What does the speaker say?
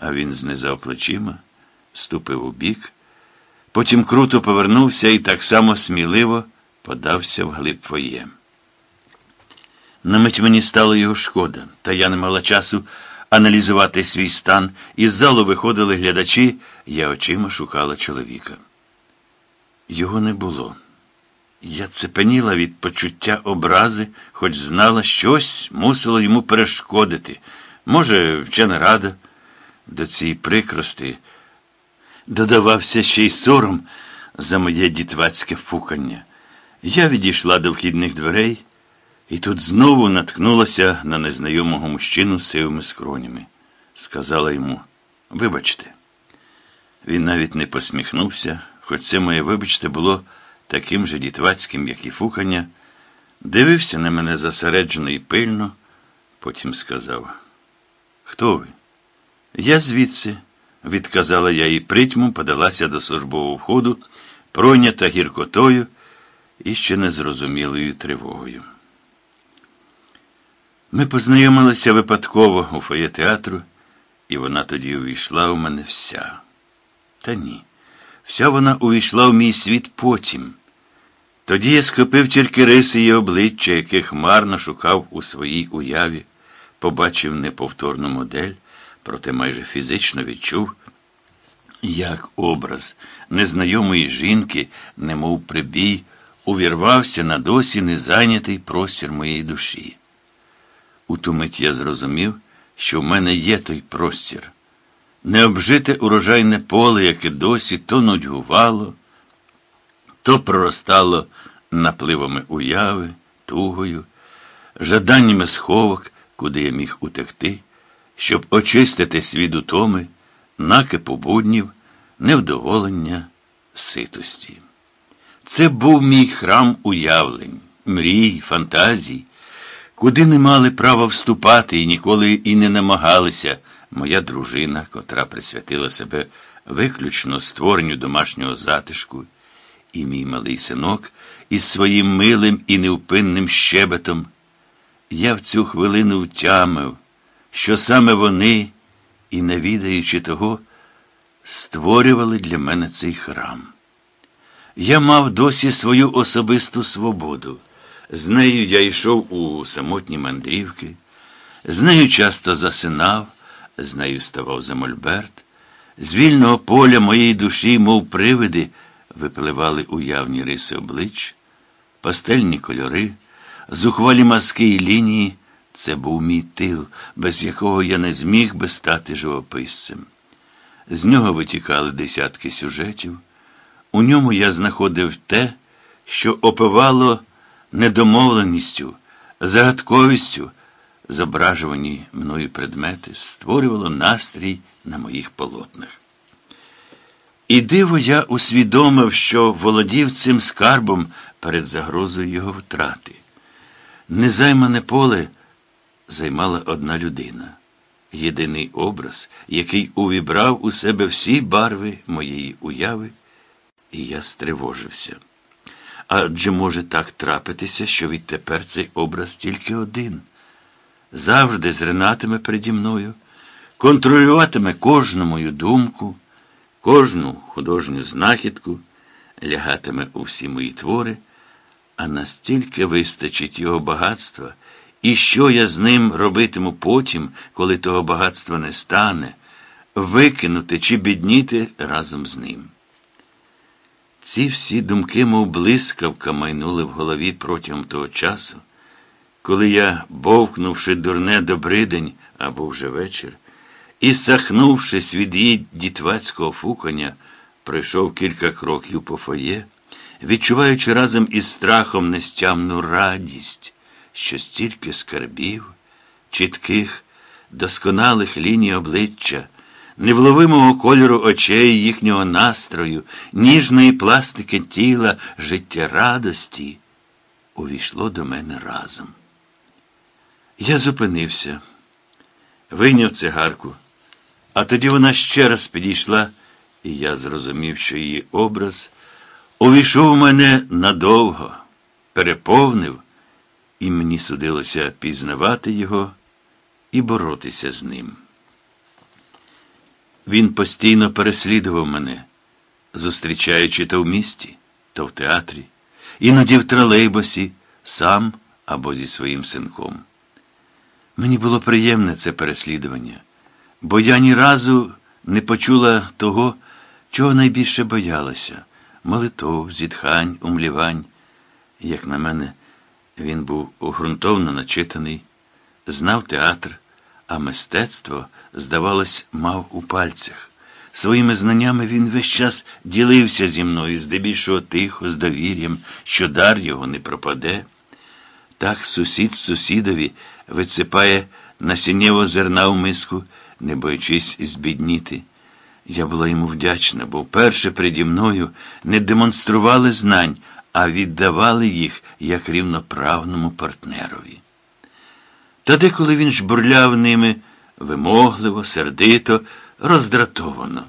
А він знизав плечима, ступив у бік, потім круто повернувся і так само сміливо подався вглиб фоє. На мить мені стало його шкода, та я не мала часу аналізувати свій стан. Із залу виходили глядачі, я очима шукала чоловіка. Його не було. Я цепеніла від почуття образи, хоч знала, щось мусило йому перешкодити. Може, вчена рада. До цієї прикрости додавався ще й сором за моє дітвацьке фукання. Я відійшла до вхідних дверей і тут знову наткнулася на незнайомого мужчину з сивими скронями. Сказала йому, вибачте. Він навіть не посміхнувся, хоч це моє вибачте було таким же дітвацьким, як і фукання, дивився на мене засереджено і пильно, потім сказав: Хто ви? Я звідси, відказала я і притьмом подалася до службового входу, пройнята гіркотою і ще незрозумілою тривогою. Ми познайомилися випадково у фоє театру, і вона тоді увійшла у мене вся. Та ні. Вся вона увійшла в мій світ потім. Тоді я скопив тільки риси її обличчя, яких марно шукав у своїй уяві, побачив неповторну модель, проте майже фізично відчув, як образ незнайомої жінки, немов прибій, увірвався на досі незайнятий простір моєї душі. У ту мить я зрозумів, що в мене є той простір необжите урожайне поле, яке досі то нудьгувало, то проростало напливами уяви, тугою, жаданнями сховок, куди я міг утекти, щоб очистити світ утоми, накипу буднів, невдоволення, ситості. Це був мій храм уявлень, мрій, фантазій, куди не мали права вступати і ніколи і не намагалися моя дружина, котра присвятила себе виключно створенню домашнього затишку, і мій малий синок із своїм милим і невпинним щебетом, я в цю хвилину втямив, що саме вони, і не відаючи того, створювали для мене цей храм. Я мав досі свою особисту свободу. З нею я йшов у самотні мандрівки, з нею часто засинав, з нею ставав за мольберт. З вільного поля моєї душі, мов привиди, випливали уявні риси облич, пастельні кольори, зухвалі маски і лінії. Це був мій тил, без якого я не зміг би стати живописцем. З нього витікали десятки сюжетів. У ньому я знаходив те, що опивало недомовленістю, загадковістю, зображувані мною предмети, створювало настрій на моїх полотнах. І диво я усвідомив, що володів цим скарбом перед загрозою його втрати. Незаймане поле займала одна людина, єдиний образ, який увібрав у себе всі барви моєї уяви, і я стривожився. Адже може так трапитися, що відтепер цей образ тільки один завжди зринатиме переді мною, контролюватиме кожну мою думку, кожну художню знахідку, лягатиме у всі мої твори, а настільки вистачить його багатства, і що я з ним робитиму потім, коли того багатства не стане, викинути чи бідніти разом з ним. Ці всі думки, мов блискавка, майнули в голові протягом того часу коли я, бовкнувши дурне добридень або вже вечір, і, сахнувшись від її дітвацького фукання, пройшов кілька кроків по фоє, відчуваючи разом із страхом нестямну радість, що стільки скарбів, чітких, досконалих ліній обличчя, невловимого кольору очей їхнього настрою, ніжної пластики тіла, життєрадості, увійшло до мене разом. Я зупинився, вийняв цигарку, а тоді вона ще раз підійшла, і я зрозумів, що її образ увійшов у мене надовго, переповнив, і мені судилося пізнавати його і боротися з ним. Він постійно переслідував мене, зустрічаючи то в місті, то в театрі, іноді в тролейбусі, сам або зі своїм синком. Мені було приємне це переслідування, бо я ні разу не почула того, чого найбільше боялася молитов, зітхань, умлівань. Як на мене, він був угрунтовно начитаний, знав театр, а мистецтво, здавалось, мав у пальцях. Своїми знаннями він весь час ділився зі мною, здебільшого тихо, з довір'ям, що дар його не пропаде. Так сусід сусідові висипає насіннєво зерна в миску, не боячись збідніти. Я була йому вдячна, бо вперше переді мною не демонстрували знань, а віддавали їх як рівноправному партнерові. Та деколи він жбурляв ними вимогливо, сердито, роздратовано.